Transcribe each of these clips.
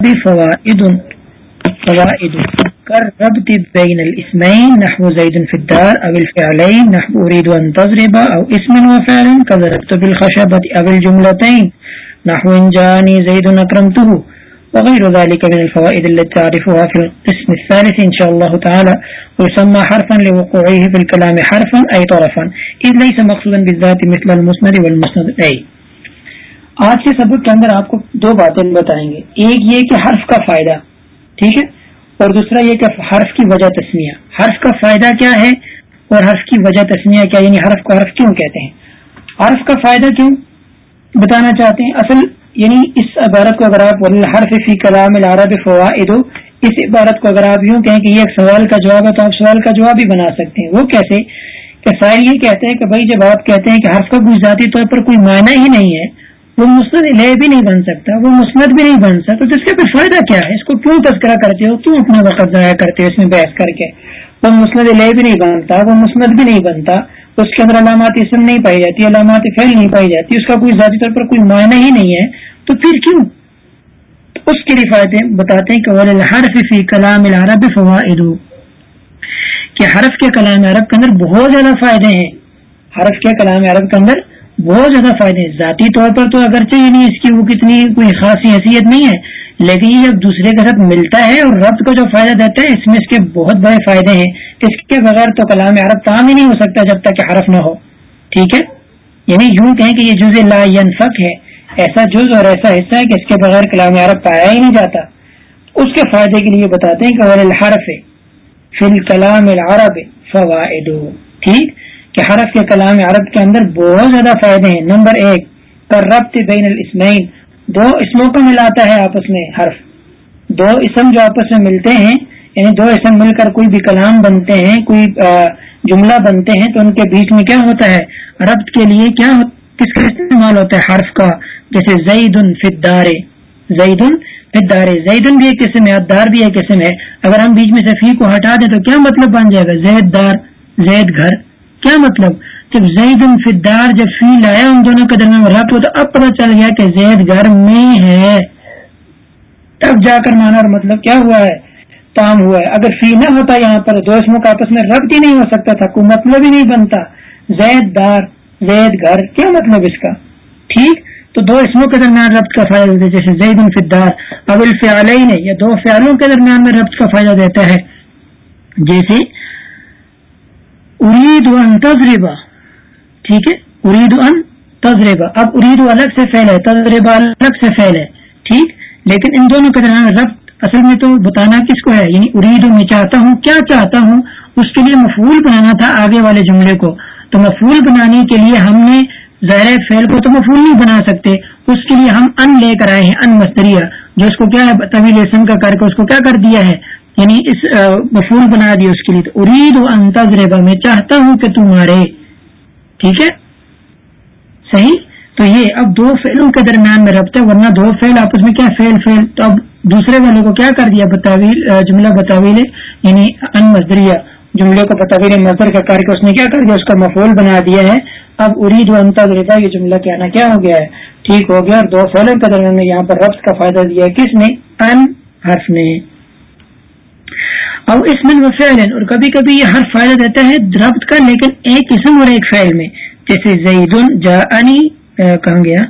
فوائد فوائد كالربط بين الاسمين، نحو زيد في الدار او الفعلين، نحو اريد ان تضرب او اسم وفعل كضربت بالخشبة او الجملتين، نحو ان جاني زيد اكرمته وغير ذلك من الفوائد التي تعرفها في القسم الثالث ان شاء الله تعالى. ويسمى حرفا لوقوعه في الكلام حرفا اي طرفا. اذ ليس مقصودا بالذات مثل المسند والمسند اي آج کے سبق کے اندر آپ کو دو باتیں بتائیں گے۔ ایک یہ کہ حرف کا فائدہ، ٹھیک ہے؟ اور دوسرا یہ کہ حرف کی وجہ تسمیہ۔ حرف کا فائدہ کیا ہے اور حرف کی وجہ تسمیہ کیا یعنی حرف کو حرف کیوں کہتے ہیں؟ حرف کا فائدہ کیوں بتانا چاہتے ہیں؟ اصل یعنی اس عبارت کو اگر آپ حرف فی کلام العرب فوائد، اس عبارت کو اگر آپ یوں کہیں کہ یہ ایک سوال کا جواب ہے تو آپ سوال کا جواب بھی بنا سکتے ہیں۔ وہ کیسے؟ کہ سائل یہ کہتے ہیں کہ بھائی جب آپ کہتے ہیں کہ حرف کا کچھ ذاتی طور پر کوئی معنی ہی نہیں ہے وہ مسند علیہ بھی نہیں بن سکتا، وہ مسند بھی نہیں بن سکتا۔ تو اس کا پھر فائدہ کیا ہے؟ اس کو کیوں تذکرہ کرتے ہو؟ کیوں اپنا وقت ضائع کرتے ہو اس میں بحث کر کے؟ وہ مسند علیہ بھی نہیں بنتا، وہ مسند بھی نہیں بنتا۔ اس کے اندر علامات اسم نہیں پائی جاتی، علامات فیل نہیں پائی جاتی، اس کا کوئی ذاتی طور پر کوئی معنی ہی نہیں ہے۔ تو پھر کیوں؟ اس کے لیے فائدے بتاتے ہیں کہ حرف فی کلام العرب فوائد کہ حرف کے کلام عرب کے اندر بہت زیادہ فائدے ہیں۔ حرف کے کلام عرب کے اندر بہت زیادہ فائدے ذاتی طور پر تو اگرچہ نہیں اس کی وہ کتنی کوئی خاصی حیثیت نہیں ہے، لیکن یہ جب دوسرے کے ساتھ ملتا ہے اور ربط کو جو فائدہ دیتا ہے، اس میں اس کے بہت بڑے فائدے ہیں۔ اس کے بغیر تو کلام عرب کام ہی نہیں ہو سکتا جب تک کہ حرف نہ ہو۔ ٹھیک ہے؟ یعنی یوں کہیں کہ یہ جز لا ینفق ہے۔ ایسا جز اور ایسا حصہ ہے کہ اس کے بغیر کلام عرب پایا ہی نہیں جاتا۔ اس کے فائدے کے لیے بتاتے ہیں کہ الحرف فی الکلام العرب فوائد۔ ٹھیک؟ کہ حرف کے کلام عرب کے اندر بہت زیادہ فائدے ہیں۔ نمبر ایک کر ربط بین الاسمین دو اسموں کو ملاتا ہے آپس میں حرف۔ دو اسم جو آپس میں ملتے ہیں یعنی دو اسم مل کر کوئی بھی کلام بنتے ہیں، کوئی جملہ بنتے ہیں، تو ان کے بیچ میں کیا ہوتا ہے؟ ربط کے لیے کیا کس کا استعمال ہوتا ہے حرف کا؟ جیسے زید فدار زید فدار زید بھی ایک قسم ہے ادار بھی ایک قسم ہے۔ اگر ہم بیچ میں سے فی کو ہٹا دیں تو کیا مطلب بن جائے گا؟ زید دار، زید گھر۔ کیا مطلب؟ جب زید فدار جب فیل آیا ان دونوں کے درمیان رب ہو تو اب پتا چل گیا کہ زید گھر میں ہے۔ تب جا کر مانا اور مطلب کیا ہوا ہے؟ تام ہوا ہے۔ اگر فی نہ ہوتا یہاں پر دو اسموں کا آپس میں ربط ہی نہیں ہو سکتا تھا، کوئی مطلب ہی نہیں بنتا۔ زید دار، زید گھر، کیا مطلب اس کا؟ ٹھیک؟ تو دو اسموں کے درمیان ربط کا فائدہ دیتا ہے جیسے زید الفدار اب الفعلین یا دو فیالوں کے درمیان میں ربط کا فائدہ دیتا ہے۔ جیسے ارید ان تجربہ ٹھیک ہے؟ ارید ان تجربہ اب ارید الگ سے فیل ہے تجربہ الگ سے فیل ہے، ٹھیک؟ لیکن ان دونوں کے درمیان ربط اصل میں تو بتانا کس کو ہے؟ یعنی ارید میں چاہتا ہوں، کیا چاہتا ہوں، اس کے لیے مفول بنانا تھا آگے والے جملے کو۔ تو مفول بنانے کے لیے ہم نے ظاہر فیل کو تو مفول نہیں بنا سکتے، اس کے لیے ہم ان لے کر آئے ہیں، ان مستریا جو اس کو کیا ہے، طویل اسم کا کر کے اس کو کیا کر دیا ہے؟ یعنی اس مفول بنا دیا اس کے لیے تو ارید و انتظر میں چاہتا ہوں کہ تمہارے ٹھیک ہے؟ صحیح؟ تو یہ اب دو فیلوں کے درمیان میں ربط ہے، ورنہ دو فیل آپس میں کیا فیل فیل تو اب دوسرے والے کو کیا کر دیا؟ بتاویل جملہ بتاویل یعنی ان مزدریہ جملے کو بتاویل مزدر کا کر کے اس نے کیا کر دیا؟ اس کا مفول بنا دیا ہے۔ اب ارید و انتظریبا یہ جملہ کہنا کیا ہو گیا ہے۔ ٹھیک ہو گیا، اور دو فیلوں کے درمیان میں یہاں پر ربط کا فائدہ دیا ہے۔ کس نے؟ ان حرف نے۔ اور اس میں فعل اور کبھی کبھی یہ ہر فائدہ دیتا ہے دربت کا، لیکن ایک قسم اور ایک فعل میں، جیسے زید جا کہاں گیا؟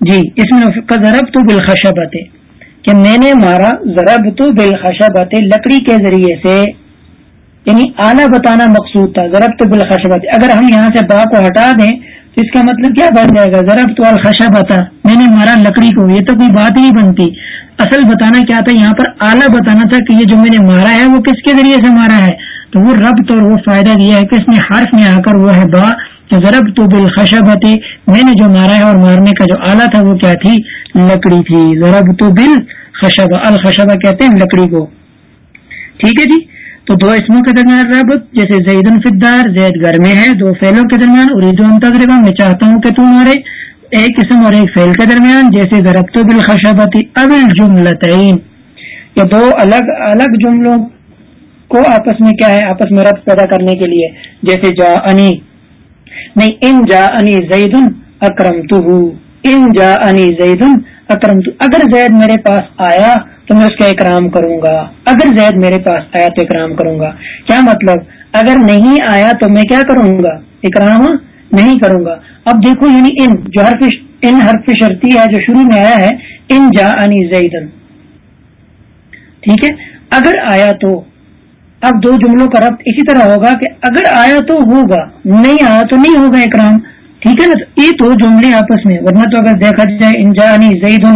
جی اس میں ضرب تو بالخشا باتیں کہ میں نے مارا ضرب تو بالخشا باتیں لکڑی کے ذریعے سے یعنی اعلیٰ بتانا مقصود تھا ضرب تو بالخشا باتیں اگر ہم یہاں سے با کو ہٹا دیں اس کا مطلب کیا بن جائے گا؟ ضرب تو الخشا بتا۔ میں نے مارا لکڑی کو، یہ تو کوئی بات نہیں بنتی۔ اصل بتانا کیا تھا؟ یہاں پر اعلیٰ بتانا تھا کہ یہ جو میں نے مارا ہے، وہ کس کے ذریعے سے مارا ہے؟ تو وہ رب تو وہ فائدہ دیا ہے کہ اس نے حرف میں آ کر وہ ہے با۔ ضرب تو بالخشا بتے میں نے جو مارا ہے اور مارنے کا جو آلہ تھا، وہ کیا تھی؟ لکڑی تھی۔ ضرب تو بل خشبہ الخشبہ کہتے ہیں لکڑی کو۔ ٹھیک ہے جی؟ تو دو اسموں کے درمیان ربط جیسے زید الفدار، زید گھر میں ہے، دو فیلوں کے درمیان ارید تقریباً، میں چاہتا ہوں کہ تمہارے ایک قسم اور ایک فیل کے درمیان، جیسے ضربت بالخشبتی ابل جملتعین یہ دو الگ الگ جملوں کو آپس میں کیا ہے؟ آپس میں ربط پیدا کرنے کے لیے۔ جیسے جا انی نہیں، ان جا انی زید اکرم تو ان جا انی زید اکرم تو اگر زید میرے پاس آیا تو میں اس کا اکرام کروں گا۔ اگر زید میرے پاس آیا تو اکرام کروں گا۔ کیا مطلب؟ اگر نہیں آیا تو میں کیا کروں گا؟ اکرام نہیں کروں گا۔ اب دیکھو یعنی ان جو حرف ان حرف شرطی ہے جو شروع میں آیا ہے، ان جا انی زیدن۔ ٹھیک ہے؟ اگر آیا تو۔ اب دو جملوں کا ربط اسی طرح ہوگا کہ اگر آیا تو ہوگا، نہیں آیا تو نہیں ہوگا اکرام۔ ٹھیک ہے نا؟ یہ تو جملے آپس میں، ورنہ تو اگر دیکھا جائے ان جا انی زید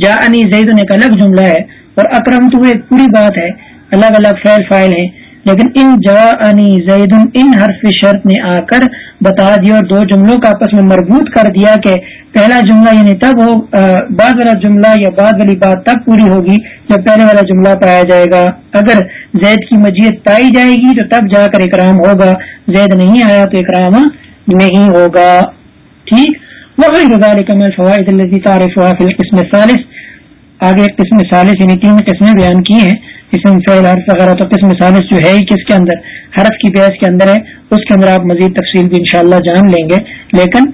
جا انی زید ایک الگ جملہ ہے۔ اور اکرم تو ایک پوری بات ہے الگ الگ فیل فائل ہیں لیکن ان جا انی زید ان حرف شرط نے آ کر بتا دیا اور دو جملوں کا آپس میں مربوط کر دیا کہ پہلا جملہ یعنی تب ہو بعد والا جملہ یا بعد والی بات تب پوری ہوگی جب پہلے والا جملہ پایا جائے گا۔ اگر زید کی مجیت پائی جائے گی تو تب جا کر اکرام ہوگا۔ زید نہیں آیا تو اکرام نہیں ہوگا۔ ٹھیک؟ وہ فوائد تعارف قسم ثالث آگے قسم ثالث یعنی تین قسمیں بیان کی ہیں۔ اسم فعل حرف وغیرہ تو قسم ثالث جو ہے کس کے اندر؟ حرف کی بحث کے اندر ہے۔ اس کے اندر آپ مزید تفصیل بھی انشاءاللہ جان لیں گے۔ لیکن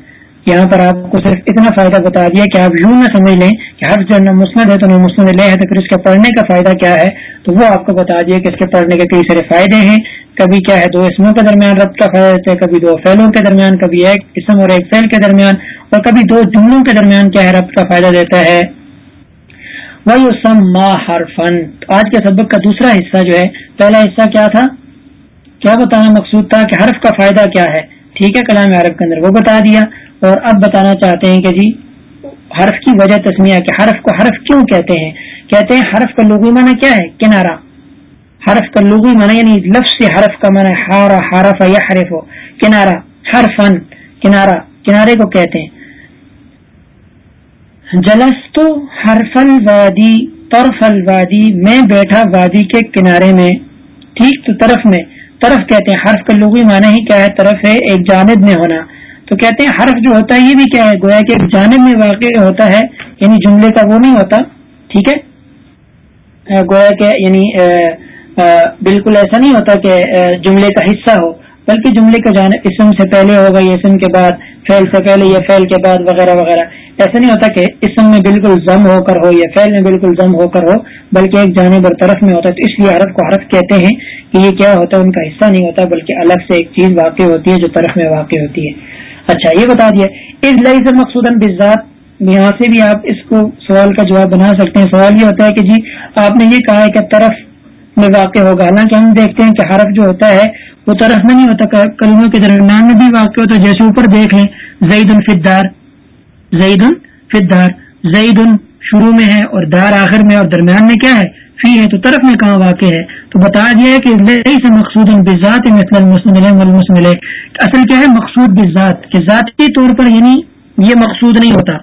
یہاں پر آپ کو صرف اتنا فائدہ بتا دیا کہ آپ یوں نہ سمجھ لیں کہ حرف جو مسند ہے تو نہ مسند لے ہے، تو پھر اس کے پڑھنے کا فائدہ کیا ہے؟ تو وہ آپ کو بتا دیا کہ اس کے پڑھنے کے کئی سارے فائدے ہیں۔ کبھی کیا ہے، دو اسموں کے درمیان رب کا فائدہ دیتا ہے، کبھی دو فیلوں کے درمیان، کبھی ایک اسم اور ایک فیل کے درمیان، اور کبھی دو جملوں کے درمیان کیا ہے رب کا فائدہ دیتا ہے۔ حرفن آج کے سبق کا دوسرا حصہ جو ہے، پہلا حصہ کیا تھا؟ کیا بتانا مقصود تھا کہ حرف کا فائدہ کیا ہے؟ ٹھیک ہے کلام عرب کے اندر، وہ بتا دیا۔ اور اب بتانا چاہتے ہیں کہ جی حرف کی وجہ تسمیہ کہ حرف کو حرف کیوں کہتے ہیں؟ کہتے ہیں حرف کا لغوی معنی کیا ہے؟ کنارہ۔ حرف کا لغوی معنی یعنی لفظ سے حرف کا معنی ہارا حرف یا حرف ہو کنارہ حرفن کنارہ، کنارے کو کہتے ہیں۔ جلس حرف الوادی، طرف الوادی، میں بیٹھا وادی کے کنارے میں، ٹھیک تو طرف میں، طرف کہتے ہیں حرف کا لغوی معنی ہی کیا ہے، طرف ہے، ایک جانب میں ہونا۔ تو کہتے ہیں حرف جو ہوتا ہے یہ بھی کیا ہے؟ گویا کہ ایک جانب میں واقع ہوتا ہے یعنی جملے کا وہ نہیں ہوتا، ٹھیک ہے؟ گویا کہ یعنی بالکل ایسا نہیں ہوتا کہ جملے کا حصہ ہو۔ بلکہ جملے کا جانب اسم سے پہلے ہوگا یا اسم کے بعد فیل سے پہلے، یا فیل کے بعد وغیرہ وغیرہ۔ ایسا نہیں ہوتا کہ اسم میں بالکل ضم ہو کر ہو یا فیل میں بالکل ضم ہو کر ہو، بلکہ ایک جانب اور طرف میں ہوتا ہے۔ تو اس لیے حرف کو حرف کہتے ہیں کہ یہ کیا ہوتا ہے، ان کا حصہ نہیں ہوتا، بلکہ الگ سے ایک چیز واقع ہوتی ہے جو طرف میں واقع ہوتی ہے۔ اچھا یہ بتا دیا۔ اس لئی سے مقصود بزاد یہاں سے بھی آپ اس کو سوال کا جواب بنا سکتے ہیں۔ سوال یہ ہوتا ہے کہ جی آپ نے یہ کہا ہے کہ طرف میں واقع ہوگا۔ حالانکہ ہم دیکھتے ہیں کہ حرف جو ہوتا ہے، وہ طرف میں نہیں ہوتا کلموں کے درمیان میں بھی واقع ہوتا ہے۔ جیسے اوپر دیکھ لیں زید الفدار زید الفدار زید شروع میں ہے اور دار آخر میں اور درمیان میں کیا ہے؟ فی ہے۔ تو طرف میں کہاں واقع ہے؟ تو بتا دیا ہے کہ سے مقصود بذات مسلم اصل کیا ہے؟ مقصود بذات، کہ ذاتی طور پر یعنی یہ مقصود نہیں ہوتا۔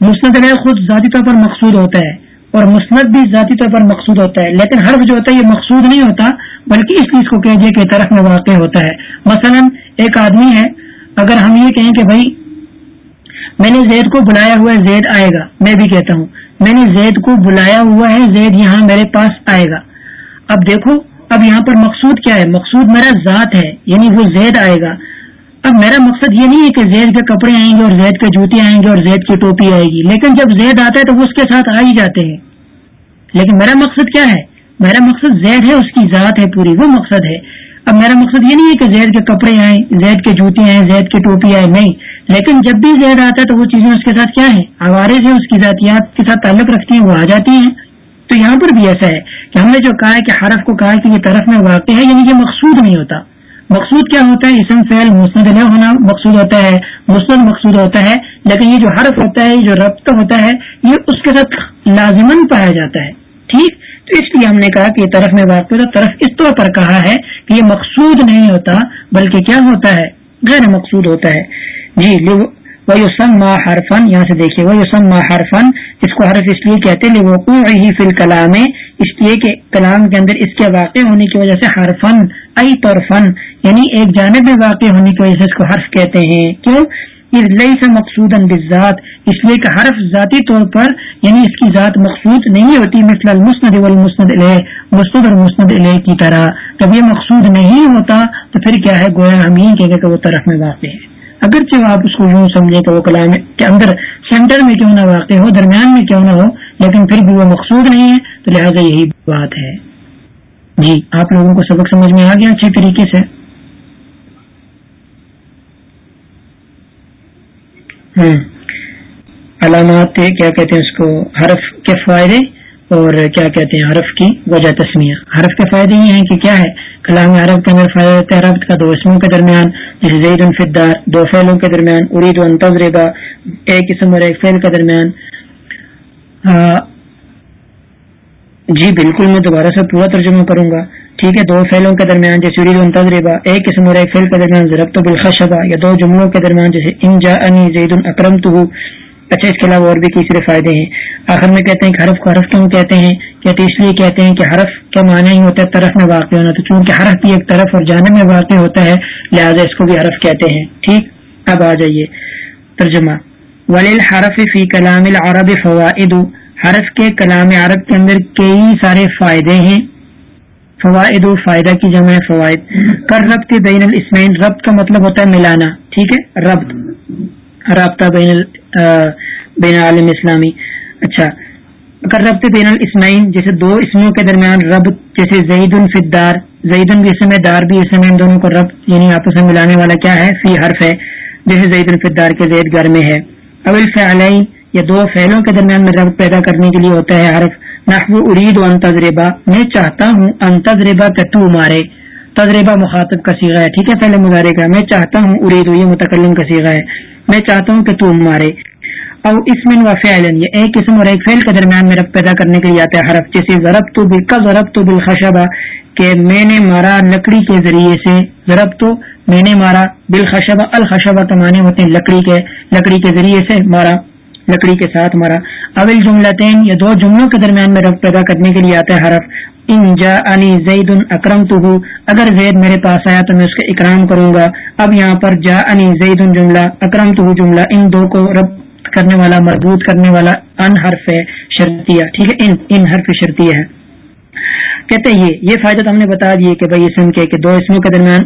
مسند خود ذاتی طور پر مقصود ہوتا ہے۔ اور مسند بھی ذاتی طور پر مقصود ہوتا ہے، لیکن حرف جو ہوتا ہے یہ مقصود نہیں ہوتا، بلکہ اس چیز کو کہہ کہ طرف میں واقع ہوتا ہے۔ مثلا ایک آدمی ہے، اگر ہم یہ کہیں کہ بھائی، میں نے زید کو بلایا ہوا ہے، زید آئے گا۔ میں بھی کہتا ہوں، میں نے زید کو بلایا ہوا ہے، زید یہاں میرے پاس آئے گا۔ اب دیکھو، اب یہاں پر مقصود کیا ہے؟ مقصود میرا ذات ہے یعنی وہ زید آئے گا۔ اب میرا مقصد یہ نہیں ہے کہ زید کے کپڑے آئیں گے اور زید کے جوتے آئیں گے اور زید کی ٹوپی آئے گی، لیکن جب زید آتا ہے تو وہ اس کے ساتھ آ ہی جاتے ہیں۔ لیکن میرا مقصد کیا ہے؟ میرا مقصد زید ہے، اس کی ذات ہے پوری، وہ مقصد ہے۔ اب میرا مقصد یہ نہیں ہے کہ زید کے کپڑے آئیں، زید کے جوتے آئیں، زید کی ٹوپی آئے، نہیں۔ لیکن جب بھی زید آتا ہے تو وہ چیزیں اس کے ساتھ کیا ہیں؟ آوارز ہیں، اس کی ذاتیات کے ساتھ تعلق رکھتی ہیں، وہ آ جاتی ہیں۔ تو یہاں پر بھی ایسا ہے کہ ہم نے جو کہا ہے کہ حرف کو کہا کہ یہ طرف میں واقع ہے یعنی یہ مقصود نہیں ہوتا۔ مقصود کیا ہوتا ہے؟ اسم، فعل مسند نہ ہونا مقصود ہوتا ہے۔ مسند مقصود ہوتا ہے، لیکن یہ جو حرف ہوتا ہے، یہ جو ربط ہوتا ہے، یہ اس کے ساتھ لازمن پایا جاتا ہے۔ ٹھیک؟ تو اس لیے ہم نے کہا کہ یہ طرف میں واقع طرف اس طور پر کہا ہے کہ یہ مقصود نہیں ہوتا، بلکہ کیا ہوتا ہے؟ غیر مقصود ہوتا ہے۔ جی وہ یوسم حرفن یہاں سے دیکھیے وہ یوسم حرفن اس کو حرف اس لیے کہتے ہیں وہ ہی فل کلام اس لیے کہ کلام کے اندر اس کے واقع ہونے کی وجہ سے حرفن ای طور فن یعنی ایک جانب میں واقع ہونے کی وجہ سے اس کو حرف کہتے ہیں۔ کیوں؟ لئی سے مقصود بذات اس لیے کہ حرف ذاتی طور پر یعنی اس کی ذات مقصود نہیں ہوتی، مثل المسند والمسند علیہ مسند اور مسند علیہ کی طرح۔ جب یہ مقصود نہیں ہوتا تو پھر کیا ہے؟ گویا ہم یہ کہ وہ طرف میں واقع ہے۔ اگرچہ آپ اس کو یوں سمجھیں کہ وہ کلام کے اندر سینٹر میں کیوں نہ واقع ہو، درمیان میں کیوں نہ ہو، لیکن پھر بھی وہ مقصود نہیں ہے، تو لہٰذا یہی بات ہے۔ جی آپ لوگوں کو سبق سمجھ میں آ گیا اچھے طریقے سے۔ علامات کیا کہتے ہیں اس کو؟ حرف کے فائدے اور کیا کہتے ہیں حرف کی وجہ تسمیہ۔ حرف کے فائدے یہ ہیں کہ کیا ہے؟ کلام عرب کے اندر فائدہ رہتا ہے ربط کا دو اسموں کے درمیان، جیسے زید الفدار دو فعلوں کے درمیان، ارید و ایک اسم اور ایک فعل کے درمیان۔ جی بالکل، میں دوبارہ سے پورا ترجمہ کروں گا۔ ٹھیک ہے، دو فیلوں کے درمیان جیسے تجربہ ایک قسم اور ایک فیل کے درمیان ضربت بالخشبہ یا دو جملوں کے درمیان جیسے ان جا انی زید اکرم تو اچھا اس کے علاوہ اور بھی کئی سارے فائدے ہیں۔ آخر میں کہتے ہیں کہ حرف کو حرف کیوں کہتے ہیں؟ کہتے اس لیے کہتے ہیں کہ حرف کا معنی ہی ہوتا ہے طرف میں واقع ہونا؟ تو چونکہ حرف بھی ایک طرف اور جانب میں واقع ہوتا ہے، لہٰذا اس کو بھی حرف کہتے ہیں۔ ٹھیک؟ اب آ جائیے۔ ترجمہ ولیل حرف فی کلام العرب فوائد۔ حرف کے کلام عرب کے اندر کئی سارے فائدے ہیں۔ فوائد و فائدہ کی جمع فوائد۔ کر ربط بین الاسمین، ربط کا مطلب ہوتا ہے ملانا، ٹھیک ہے؟ ربط۔ رابطہ بین بین عالم اسلامی۔ اچھا۔ کر ربط بین الاسمین، جیسے دو اسموں کے درمیان ربط، جیسے زید الفدار زید السم دار بھی اسم ان دونوں کو ربط یعنی آپس میں ملانے والا کیا ہے؟ فی حرف ہے۔ جیسے زید الفدار کے زید گھر میں ہے۔ اول فعلین، یا دو فعلوں کے درمیان میں رب پیدا کرنے کے لیے ہوتا ہے حرف۔ نحو ارید و تجربہ میں چاہتا ہوں ان تجربہ تو مارے۔ تجربہ مخاطب کا سیگا ہے، ٹھیک ہے، پہلے مظاہرے کا میں چاہتا ہوں ارید یہ متکلم کا سیگا ہے۔ میں چاہتا ہوں کہ تو مارے۔ اور اسمن و فعلن یہ ایک قسم اور ایک فعل کے درمیان میں رب پیدا کرنے کے لیے آتا ہے حرف، جیسے ضرب تو بالکل ضرب تو بالخشبہ، کہ میں نے مارا لکڑی کے ذریعے سے۔ ضرب تو میں نے مارا بالخشبہ، الخشبہ تو معنی ہوتے ہیں لکڑی کے لکڑی کے ذریعے سے مارا۔ لکڑی کے ساتھ مرا۔ اول جملتین یا دو جملوں کے درمیان میں رب پیدا کرنے کے لیے آتا ہے حرف۔ ان جا علی زید اکرم تو اگر زید میرے پاس آیا تو میں اس کا اکرام کروں گا۔ اب یہاں پر جا علی زید جملہ اکرم تو جملہ، ان دو کو رب کرنے والا، مربوط کرنے والا ان حرف ہے شرطیہ۔ ٹھیک ہے، ان ان حرف شرطیہ ہے۔ کہتے ہیں یہ یہ فائدہ تو ہم نے بتا دیے کہ بھائی اسم کے کہ دو اسموں کے درمیان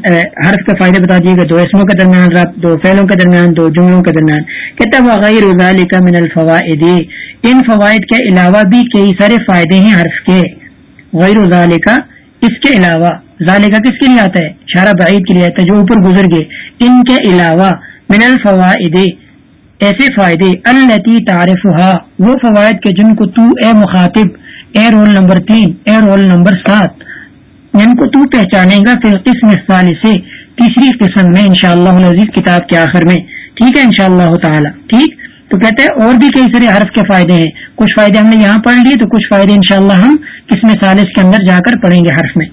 حرف کے فائدے بتا دیے کہ دو اسموں کے درمیان، رب دو فعلوں کے درمیان، دو جملوں کے درمیان۔ کہتا ہے غیر کا من الفوائد۔ ان فوائد کے علاوہ بھی کئی سارے فائدے ہیں حرف کے۔ غیر کا اس کے علاوہ۔ ذالکہ کس کے لیے آتا ہے؟ شارہ بعید کے لیے آتا ہے، جو اوپر گزر گئے۔ ان کے علاوہ، من الفوائد۔ ایسے فائدے التی تعارف وہ فوائد کے جن کو تو، اے مخاطب اے رول نمبر تین، اے رول نمبر سات۔ جن کو تو پہچانے گا پھر قسم سال سے، تیسری قسم میں انشاءاللہ شاء اللہ کتاب کے آخر میں۔ ٹھیک ہے انشاءاللہ اللہ تعالی۔ ٹھیک؟ تو کہتے ہیں اور بھی کئی سارے حرف کے فائدے ہیں۔ کچھ فائدے ہم نے یہاں پڑھ لیے، تو کچھ فائدے انشاءاللہ ہم قسم سالس کے اندر جا کر پڑھیں گے حرف میں۔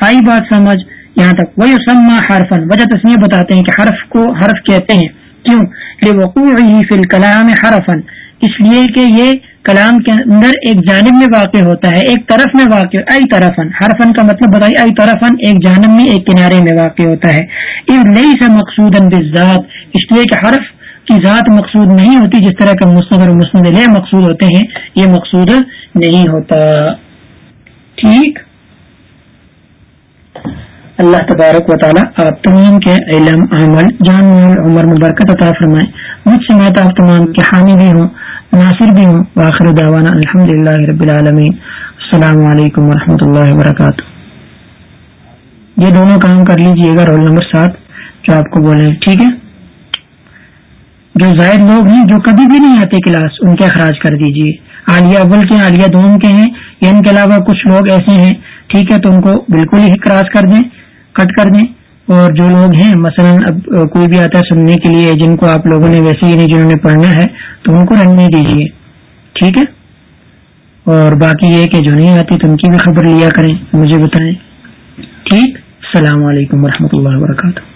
آئی بات سمجھ، یہاں تک۔ وہی سما حرفن وجہ تسمیہ بتاتے ہیں کہ حرف کو حرف کہتے ہیں۔ کیوں؟ فی الکلام حرفن اس لیے کہ یہ کلام کے اندر ایک جانب میں واقع ہوتا ہے، ایک طرف میں واقع ائی طرفن حرفن کا مطلب بتائی ائی طرفن ایک جانب میں ایک کنارے میں واقع ہوتا ہے۔ اس نئی سے مقصود اس لیے کہ حرف کی ذات مقصود نہیں ہوتی جس طرح کا مستقر مسند لے مقصود ہوتے ہیں، یہ مقصود نہیں ہوتا۔ ٹھیک؟ اللہ تبارک و تعالیٰ آپ تمام کے علم، عمل، جان عمر مبرکت عطا فرمائے۔ مجھ سے میں تو آپ تمام کے حامی بھی ہوں۔ ناصر بھی ہوں۔ باخر دعوانا الحمد للہ رب العالمین۔ السلام علیکم ورحمۃ اللہ وبرکاتہ۔ یہ دونوں کام کر لیجیے گا رول نمبر سات، جو آپ کو بولے، ٹھیک ہے؟ جو زائد لوگ ہیں، جو کبھی بھی نہیں آتے کلاس، ان کے اخراج کر دیجیے۔ عالیہ اول کے، عالیہ دوم کے ہیں، یا ان کے علاوہ کچھ لوگ ایسے ہیں، ٹھیک ہے، تو ان کو بالکل ہی کراس کر دیں، کٹ کر دیں۔ اور جو لوگ ہیں، مثلا اب کوئی بھی آتا ہے سننے کے لیے، جن کو آپ لوگوں نے ویسے ہی نہیں یعنی جنہوں نے پڑھنا ہے، تو ان کو رہنے دیجیے ٹھیک ہے؟ اور باقی یہ کہ جو نہیں آتی تو ان کی بھی خبر لیا کریں، مجھے بتائیں۔ ٹھیک؟ السلام علیکم ورحمۃ اللہ وبرکاتہ۔